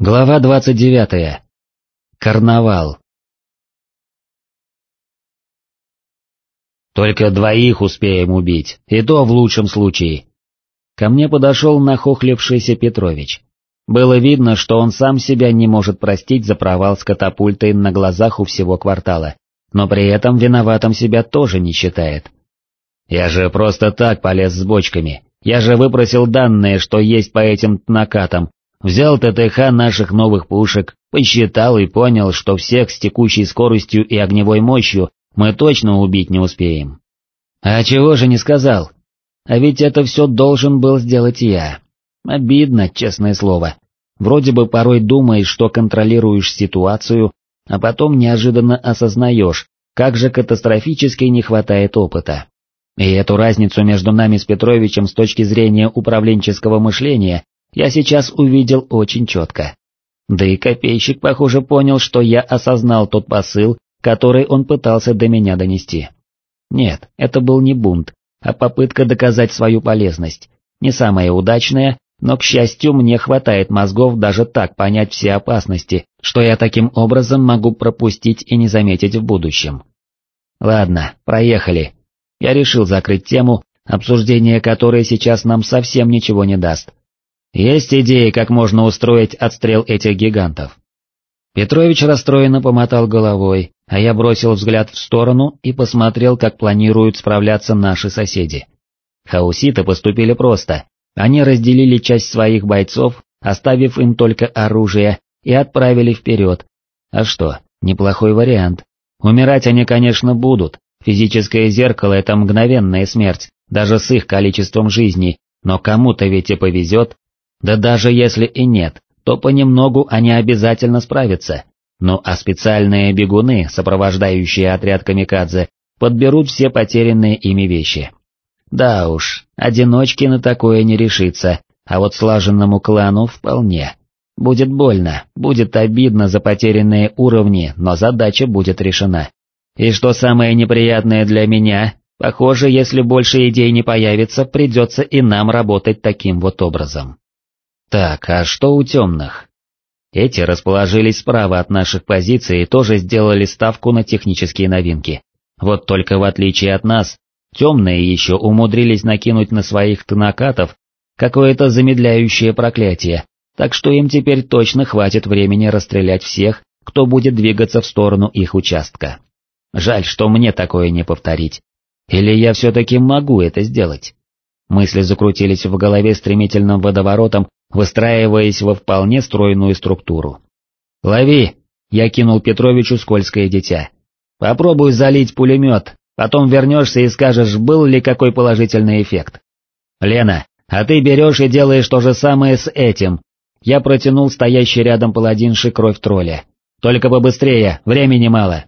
Глава 29. Карнавал. Только двоих успеем убить, и то в лучшем случае. Ко мне подошел нахохлившийся Петрович. Было видно, что он сам себя не может простить за провал с катапультой на глазах у всего квартала, но при этом виноватым себя тоже не считает. Я же просто так полез с бочками, я же выпросил данные, что есть по этим накатам, Взял ТТХ наших новых пушек, посчитал и понял, что всех с текущей скоростью и огневой мощью мы точно убить не успеем. А чего же не сказал? А ведь это все должен был сделать я. Обидно, честное слово. Вроде бы порой думаешь, что контролируешь ситуацию, а потом неожиданно осознаешь, как же катастрофически не хватает опыта. И эту разницу между нами с Петровичем с точки зрения управленческого мышления я сейчас увидел очень четко. Да и копейщик, похоже, понял, что я осознал тот посыл, который он пытался до меня донести. Нет, это был не бунт, а попытка доказать свою полезность. Не самая удачная, но, к счастью, мне хватает мозгов даже так понять все опасности, что я таким образом могу пропустить и не заметить в будущем. Ладно, проехали. Я решил закрыть тему, обсуждение которой сейчас нам совсем ничего не даст. Есть идеи, как можно устроить отстрел этих гигантов?» Петрович расстроенно помотал головой, а я бросил взгляд в сторону и посмотрел, как планируют справляться наши соседи. Хауситы поступили просто. Они разделили часть своих бойцов, оставив им только оружие, и отправили вперед. А что, неплохой вариант. Умирать они, конечно, будут, физическое зеркало — это мгновенная смерть, даже с их количеством жизней, но кому-то ведь и повезет, да даже если и нет, то понемногу они обязательно справятся. Ну а специальные бегуны, сопровождающие отряд камикадзе, подберут все потерянные ими вещи. Да уж, одиночки на такое не решится, а вот слаженному клану вполне. Будет больно, будет обидно за потерянные уровни, но задача будет решена. И что самое неприятное для меня, похоже, если больше идей не появится, придется и нам работать таким вот образом. Так, а что у темных? Эти расположились справа от наших позиций и тоже сделали ставку на технические новинки. Вот только в отличие от нас, темные еще умудрились накинуть на своих тонакатов какое-то замедляющее проклятие, так что им теперь точно хватит времени расстрелять всех, кто будет двигаться в сторону их участка. Жаль, что мне такое не повторить. Или я все-таки могу это сделать? Мысли закрутились в голове стремительным водоворотом, выстраиваясь во вполне стройную структуру. «Лови!» — я кинул Петровичу скользкое дитя. «Попробуй залить пулемет, потом вернешься и скажешь, был ли какой положительный эффект. Лена, а ты берешь и делаешь то же самое с этим». Я протянул стоящий рядом паладинши кровь тролля. «Только побыстрее, времени мало».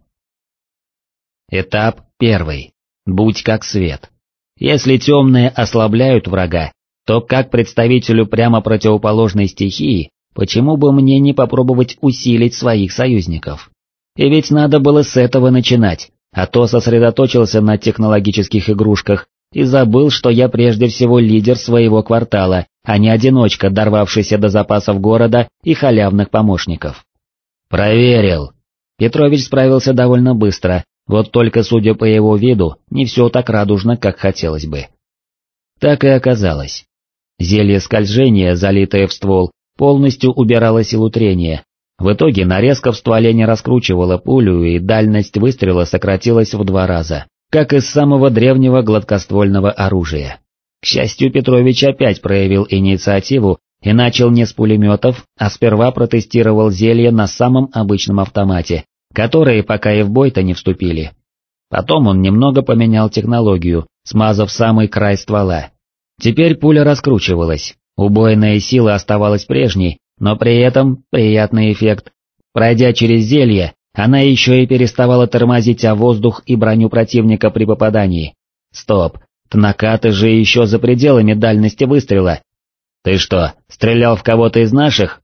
Этап первый. Будь как свет. Если темные ослабляют врага, то как представителю прямо противоположной стихии, почему бы мне не попробовать усилить своих союзников? И ведь надо было с этого начинать, а то сосредоточился на технологических игрушках и забыл, что я прежде всего лидер своего квартала, а не одиночка, дорвавшийся до запасов города и халявных помощников. «Проверил!» Петрович справился довольно быстро, вот только, судя по его виду, не все так радужно, как хотелось бы. Так и оказалось. Зелье скольжения, залитое в ствол, полностью убирало силу трения. В итоге нарезка в стволе не раскручивала пулю, и дальность выстрела сократилась в два раза, как из самого древнего гладкоствольного оружия. К счастью, Петрович опять проявил инициативу и начал не с пулеметов, а сперва протестировал зелье на самом обычном автомате, которые пока и в бой-то не вступили. Потом он немного поменял технологию, смазав самый край ствола. Теперь пуля раскручивалась, убойная сила оставалась прежней, но при этом приятный эффект. Пройдя через зелье, она еще и переставала тормозить о воздух и броню противника при попадании. Стоп, Тнакаты же еще за пределами дальности выстрела. Ты что, стрелял в кого-то из наших?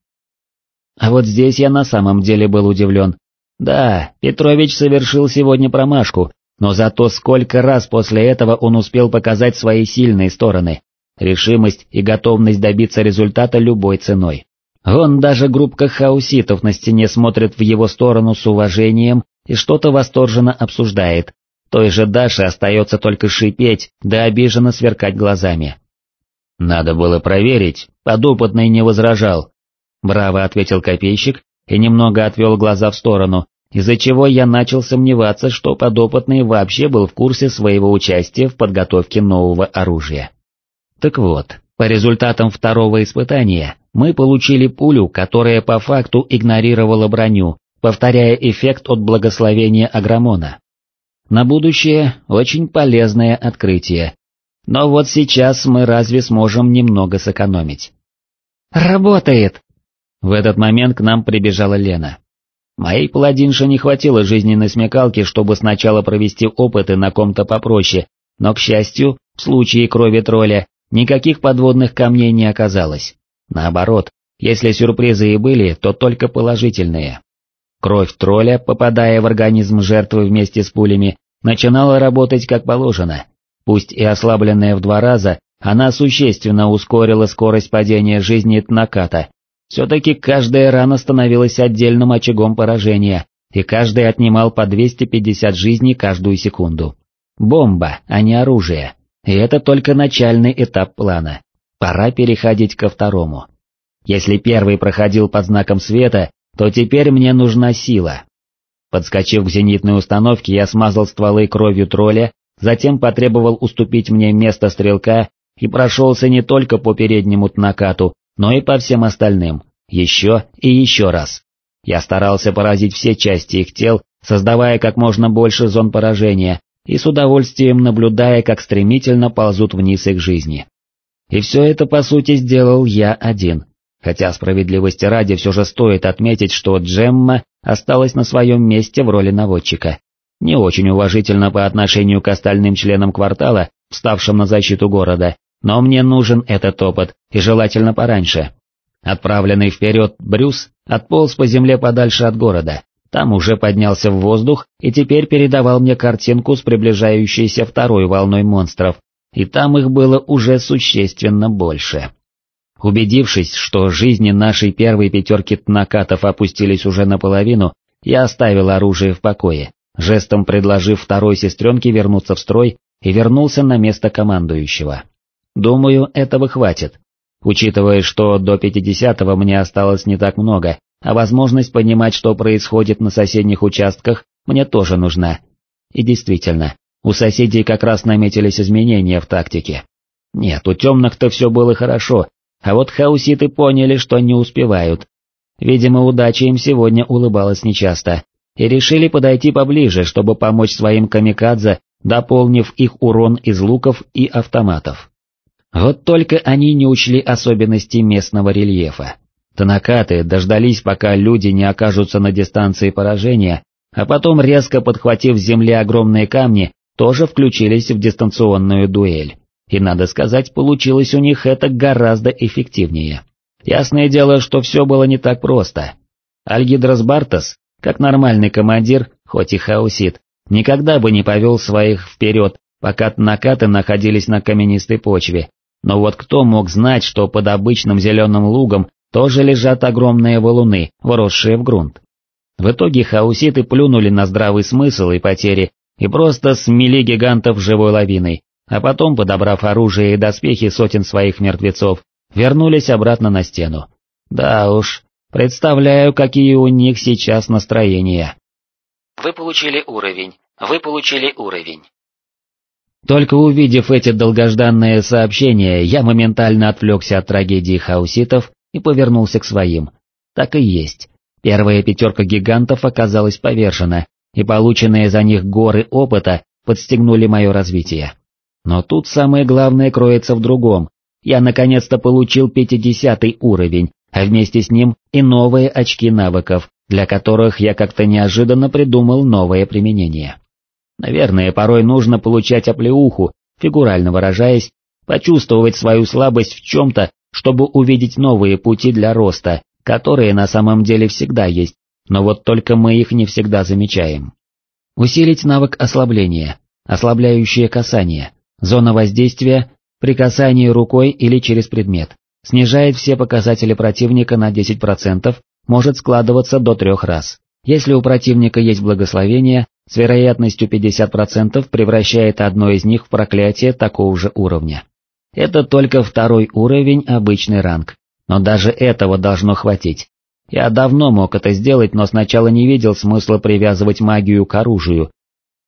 А вот здесь я на самом деле был удивлен, да, Петрович совершил сегодня промашку, но зато сколько раз после этого он успел показать свои сильные стороны, решимость и готовность добиться результата любой ценой. Вон даже группка хауситов на стене смотрит в его сторону с уважением и что-то восторженно обсуждает. Той же Даше остается только шипеть, да обиженно сверкать глазами. «Надо было проверить, подопытный не возражал», — браво ответил копейщик и немного отвел глаза в сторону, из-за чего я начал сомневаться, что подопытный вообще был в курсе своего участия в подготовке нового оружия. Так вот, по результатам второго испытания мы получили пулю, которая по факту игнорировала броню, повторяя эффект от благословения Агромона. На будущее очень полезное открытие. Но вот сейчас мы разве сможем немного сэкономить? «Работает!» В этот момент к нам прибежала Лена. Моей паладинше не хватило жизненной смекалки, чтобы сначала провести опыты на ком-то попроще, но, к счастью, в случае крови тролля, никаких подводных камней не оказалось. Наоборот, если сюрпризы и были, то только положительные. Кровь тролля, попадая в организм жертвы вместе с пулями, начинала работать как положено. Пусть и ослабленная в два раза, она существенно ускорила скорость падения жизни Тнаката, все-таки каждая рана становилась отдельным очагом поражения, и каждый отнимал по 250 жизней каждую секунду. Бомба, а не оружие. И это только начальный этап плана. Пора переходить ко второму. Если первый проходил под знаком света, то теперь мне нужна сила. Подскочив к зенитной установке, я смазал стволы кровью тролля, затем потребовал уступить мне место стрелка и прошелся не только по переднему тнакату, но и по всем остальным, еще и еще раз. Я старался поразить все части их тел, создавая как можно больше зон поражения, и с удовольствием наблюдая, как стремительно ползут вниз их жизни. И все это, по сути, сделал я один, хотя справедливости ради все же стоит отметить, что Джемма осталась на своем месте в роли наводчика. Не очень уважительно по отношению к остальным членам квартала, вставшим на защиту города, но мне нужен этот опыт, и желательно пораньше. Отправленный вперед Брюс отполз по земле подальше от города, там уже поднялся в воздух и теперь передавал мне картинку с приближающейся второй волной монстров, и там их было уже существенно больше. Убедившись, что жизни нашей первой пятерки тнакатов опустились уже наполовину, я оставил оружие в покое, жестом предложив второй сестренке вернуться в строй и вернулся на место командующего. Думаю, этого хватит. Учитывая, что до 50-го мне осталось не так много, а возможность понимать, что происходит на соседних участках, мне тоже нужна. И действительно, у соседей как раз наметились изменения в тактике. Нет, у темных-то все было хорошо, а вот хауситы поняли, что не успевают. Видимо, удача им сегодня улыбалась нечасто, и решили подойти поближе, чтобы помочь своим камикадзе, дополнив их урон из луков и автоматов. Вот только они не учли особенностей местного рельефа. Танакаты дождались, пока люди не окажутся на дистанции поражения, а потом, резко подхватив с земли огромные камни, тоже включились в дистанционную дуэль. И надо сказать, получилось у них это гораздо эффективнее. Ясное дело, что все было не так просто. Альгидрос Бартас, как нормальный командир, хоть и хаусит, никогда бы не повел своих вперед, пока накаты находились на каменистой почве, но вот кто мог знать, что под обычным зеленым лугом тоже лежат огромные валуны, вросшие в грунт. В итоге хауситы плюнули на здравый смысл и потери и просто смели гигантов живой лавиной, а потом, подобрав оружие и доспехи сотен своих мертвецов, вернулись обратно на стену. Да уж, представляю, какие у них сейчас настроения. Вы получили уровень, вы получили уровень. Только увидев эти долгожданные сообщения, я моментально отвлекся от трагедии хауситов и повернулся к своим. Так и есть. Первая пятерка гигантов оказалась повержена, и полученные за них горы опыта подстегнули мое развитие. Но тут самое главное кроется в другом. Я наконец-то получил 50 уровень, а вместе с ним и новые очки навыков, для которых я как-то неожиданно придумал новое применение. Наверное, порой нужно получать оплеуху, фигурально выражаясь, почувствовать свою слабость в чем-то, чтобы увидеть новые пути для роста, которые на самом деле всегда есть, но вот только мы их не всегда замечаем. Усилить навык ослабления, ослабляющее касание, зона воздействия при касании рукой или через предмет, снижает все показатели противника на 10%, может складываться до трех раз. Если у противника есть благословение, с вероятностью 50% превращает одно из них в проклятие такого же уровня. Это только второй уровень обычный ранг, но даже этого должно хватить. Я давно мог это сделать, но сначала не видел смысла привязывать магию к оружию.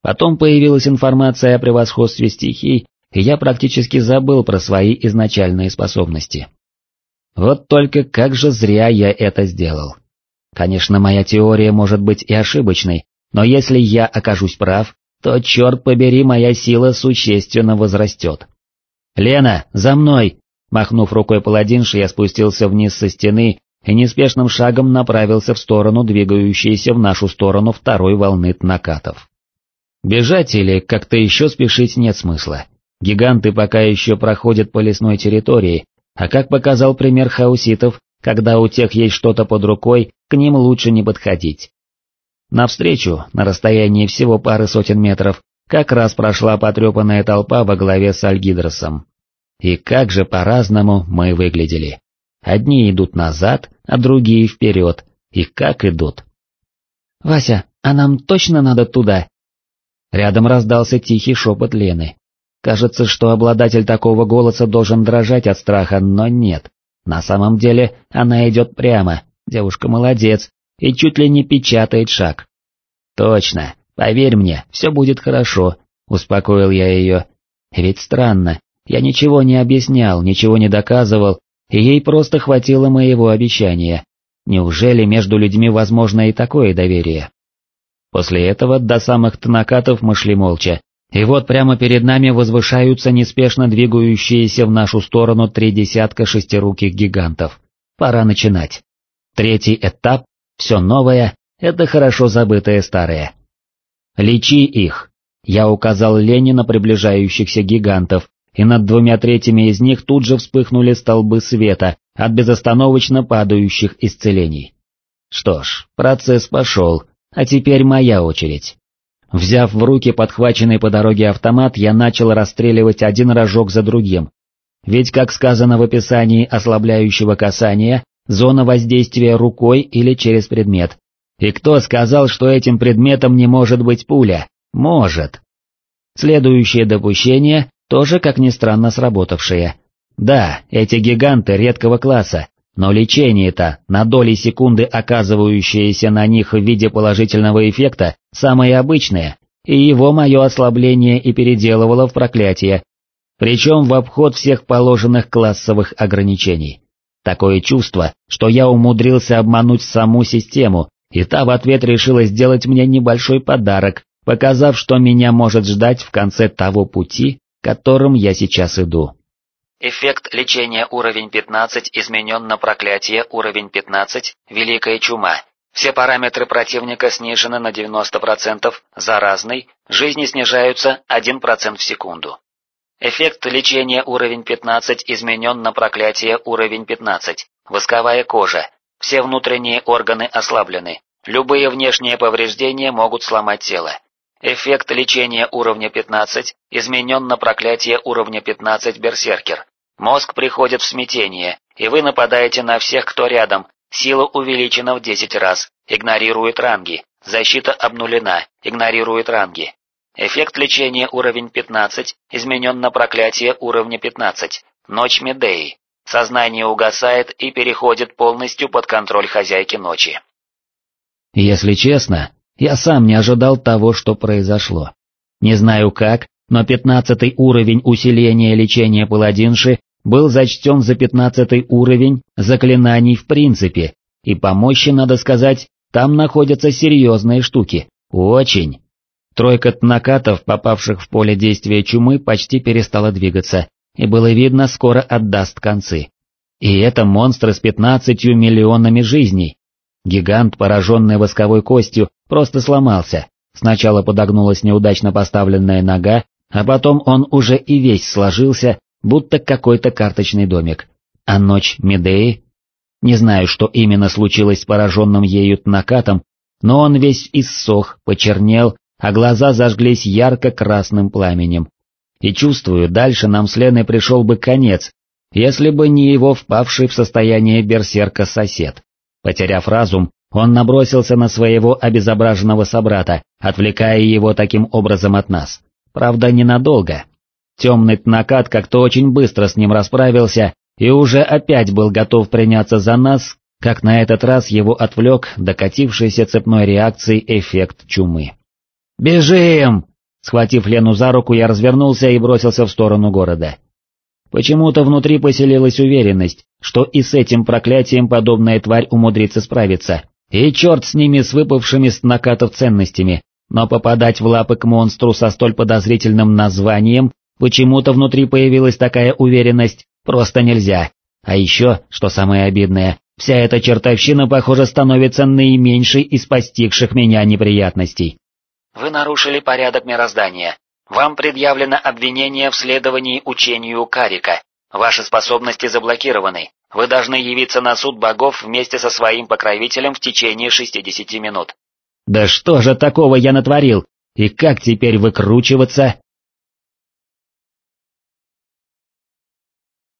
Потом появилась информация о превосходстве стихий, и я практически забыл про свои изначальные способности. Вот только как же зря я это сделал. Конечно, моя теория может быть и ошибочной, но если я окажусь прав, то, черт побери, моя сила существенно возрастет. «Лена, за мной!» Махнув рукой паладинши, я спустился вниз со стены и неспешным шагом направился в сторону двигающейся в нашу сторону второй волны накатов. Бежать или как-то еще спешить нет смысла. Гиганты пока еще проходят по лесной территории, а как показал пример хауситов, когда у тех есть что-то под рукой, к ним лучше не подходить. Навстречу, на расстоянии всего пары сотен метров, как раз прошла потрепанная толпа во главе с Альгидросом. И как же по-разному мы выглядели. Одни идут назад, а другие вперед. И как идут. «Вася, а нам точно надо туда?» Рядом раздался тихий шепот Лены. Кажется, что обладатель такого голоса должен дрожать от страха, но нет. На самом деле она идет прямо, девушка молодец, и чуть ли не печатает шаг. «Точно, поверь мне, все будет хорошо», — успокоил я ее. Ведь странно, я ничего не объяснял, ничего не доказывал, и ей просто хватило моего обещания. Неужели между людьми возможно и такое доверие? После этого до самых тонакатов мы шли молча, и вот прямо перед нами возвышаются неспешно двигающиеся в нашу сторону три десятка шестируких гигантов. Пора начинать. Третий этап, все новое, это хорошо забытое старое. Лечи их. Я указал Лене на приближающихся гигантов, и над двумя третьими из них тут же вспыхнули столбы света от безостановочно падающих исцелений. Что ж, процесс пошел, а теперь моя очередь. Взяв в руки подхваченный по дороге автомат, я начал расстреливать один рожок за другим. Ведь, как сказано в описании ослабляющего касания, зона воздействия рукой или через предмет. И кто сказал, что этим предметом не может быть пуля? Может. Следующее допущение тоже, как ни странно, сработавшие. Да, эти гиганты редкого класса, но лечение-то, на доли секунды оказывающееся на них в виде положительного эффекта, самое обычное, и его мое ослабление и переделывало в проклятие, причем в обход всех положенных классовых ограничений. Такое чувство, что я умудрился обмануть саму систему, и та в ответ решила сделать мне небольшой подарок, показав, что меня может ждать в конце того пути, которым я сейчас иду. Эффект лечения уровень 15 изменен на проклятие уровень 15, Великая Чума. Все параметры противника снижены на 90%, заразный, жизни снижаются 1% в секунду. Эффект лечения уровень 15 изменен на проклятие уровень 15, восковая кожа, все внутренние органы ослаблены, любые внешние повреждения могут сломать тело. Эффект лечения уровня 15 изменен на проклятие уровня 15 Берсеркер. Мозг приходит в смятение, и вы нападаете на всех, кто рядом. Сила увеличена в 10 раз, игнорирует ранги. Защита обнулена, игнорирует ранги. Эффект лечения уровень 15 изменен на проклятие уровня 15. Ночь Медеи. Сознание угасает и переходит полностью под контроль хозяйки ночи. Если честно, я сам не ожидал того, что произошло. Не знаю как, но пятнадцатый уровень усиления лечения паладинши был зачтен за пятнадцатый уровень заклинаний в принципе, и по мощи, надо сказать, там находятся серьезные штуки, очень. Тройка накатов, попавших в поле действия чумы, почти перестала двигаться, и было видно, скоро отдаст концы. И это монстры с пятнадцатью миллионами жизней, Гигант, пораженный восковой костью, просто сломался. Сначала подогнулась неудачно поставленная нога, а потом он уже и весь сложился, будто какой-то карточный домик. А ночь Медеи? Не знаю, что именно случилось с пораженным ею накатом, но он весь иссох, почернел, а глаза зажглись ярко-красным пламенем. И чувствую, дальше нам с Леной пришел бы конец, если бы не его впавший в состояние берсерка сосед. Потеряв разум, он набросился на своего обезображенного собрата, отвлекая его таким образом от нас. Правда, ненадолго. Темный накат как-то очень быстро с ним расправился и уже опять был готов приняться за нас, как на этот раз его отвлек докатившийся цепной реакцией эффект чумы. «Бежим!» Схватив Лену за руку, я развернулся и бросился в сторону города. Почему-то внутри поселилась уверенность, что и с этим проклятием подобная тварь умудрится справиться, и черт с ними с выпавшими с накатов ценностями, но попадать в лапы к монстру со столь подозрительным названием, почему-то внутри появилась такая уверенность, просто нельзя. А еще, что самое обидное, вся эта чертовщина, похоже, становится наименьшей из постигших меня неприятностей. Вы нарушили порядок мироздания. Вам предъявлено обвинение в следовании учению Карика. Ваши способности заблокированы. Вы должны явиться на суд богов вместе со своим покровителем в течение 60 минут. Да что же такого я натворил? И как теперь выкручиваться?